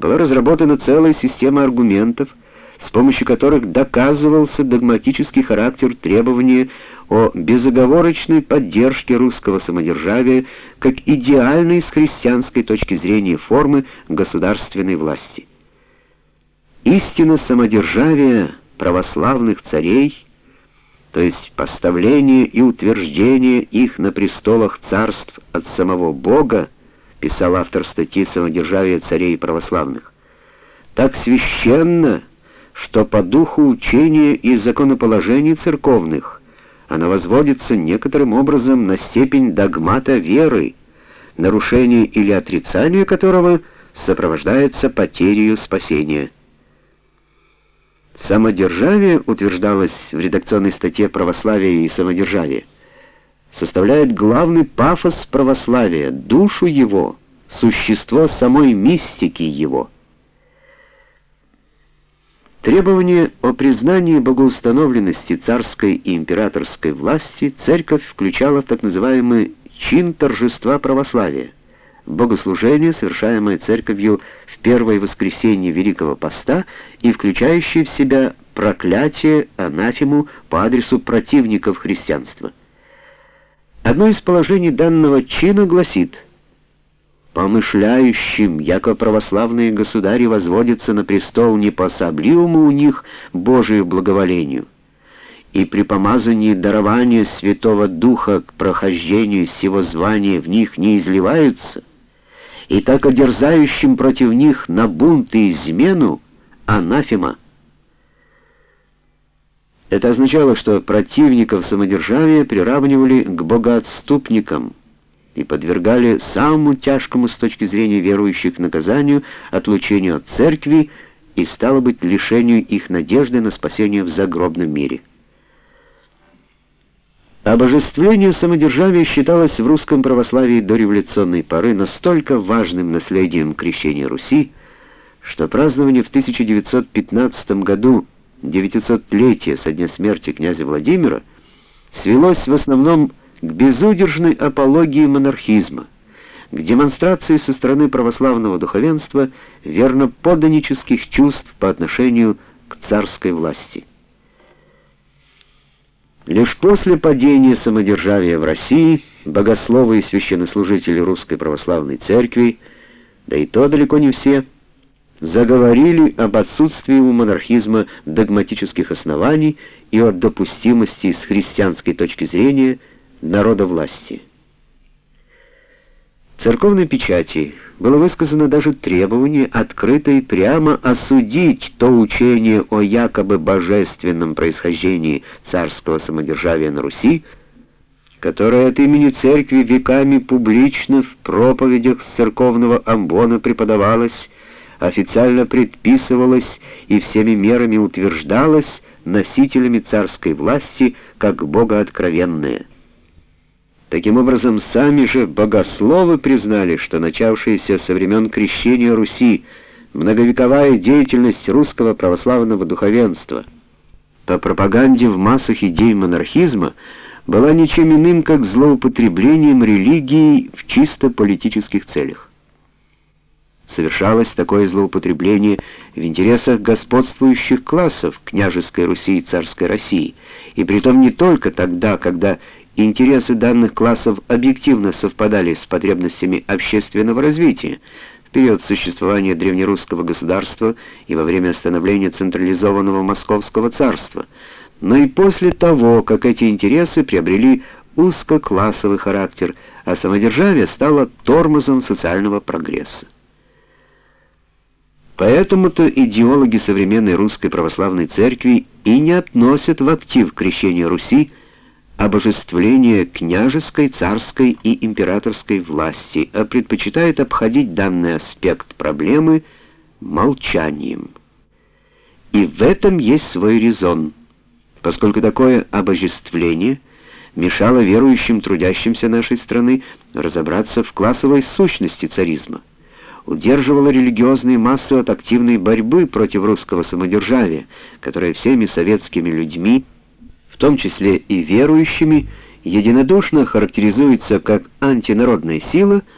была разработана целая система аргументов, с помощью которых доказывался догматический характер требования о безоговорочной поддержке русского самодержавия как идеальной с христианской точки зрения формы государственной власти. Истина самодержавия православных царей, то есть поставление и утверждение их на престолах царств от самого Бога, писал автор статьи «Самодержавие царей православных», так священно, что по духу учения и законоположений церковных она возводится некоторым образом на степень догмата веры, нарушение или отрицание которого сопровождается потерей спасения. Самодержавие утверждалось в редакционной статье «Православие и самодержавие» составляет главный пафос православия, душу его, существо самой мистики его. Требование о признании богоустановленности царской и императорской власти церковь включала в так называемый чин торжества православия, богослужение, совершаемое церковью в первое воскресенье Великого Поста и включающее в себя проклятие, анафему по адресу противников христианства. Одно из положений данного чина гласит «Помышляющим, яко православные государи возводятся на престол не по особливому у них Божию благоволению, и при помазании дарования Святого Духа к прохождению сего звания в них не изливаются, и так одерзающим против них на бунт и измену анафема». Это означало, что противников самодержавия приравнивали к богоотступникам и подвергали самому тяжкому с точки зрения верующих наказанию, отлучению от церкви и, стало быть, лишению их надежды на спасение в загробном мире. Обожествление самодержавия считалось в русском православии до революционной поры настолько важным наследием крещения Руси, что празднование в 1915 году 900-летие со дня смерти князя Владимира свелось в основном к безудержной апологии монархизма, к демонстрации со стороны православного духовенства верно подданнических чувств по отношению к царской власти. Лишь после падения самодержавия в России богословы и священнослужители Русской Православной Церкви, да и то далеко не все, заговорили об отсутствии у монархизма догматических оснований и о допустимости с христианской точки зрения народовластия. В церковной печати было высказано даже требование открыто и прямо осудить то учение о якобы божественном происхождении царского самодержавия на Руси, которое от имени церкви веками публично в проповедях с церковного амбона преподавалось официально предписывалось и всеми мерами утверждалось носителями царской власти как богооткровенное. Таким образом, сами же богословы признали, что начавшаяся со времен крещения Руси многовековая деятельность русского православного духовенства по пропаганде в массах идей монархизма была ничем иным, как злоупотреблением религии в чисто политических целях совершалось такое злоупотребление в интересах господствующих классов княжеской Руси и царской России, и притом не только тогда, когда интересы данных классов объективно совпадали с потребностями общественного развития, в период существования древнерусского государства и во время становления централизованного московского царства, но и после того, как эти интересы приобрели узкоклассовый характер, а самодержавие стало тормозом социального прогресса. Поэтому-то идеологи современной русской православной церкви и не относят в актив крещения Руси обожествление княжеской, царской и императорской власти, а предпочитают обходить данный аспект проблемы молчанием. И в этом есть свой резон, поскольку такое обожествление мешало верующим трудящимся нашей страны разобраться в классовой сущности царизма удерживала религиозные массы от активной борьбы против русского самодержавия, которое всеми советскими людьми, в том числе и верующими, единодушно характеризуется как антинародная сила –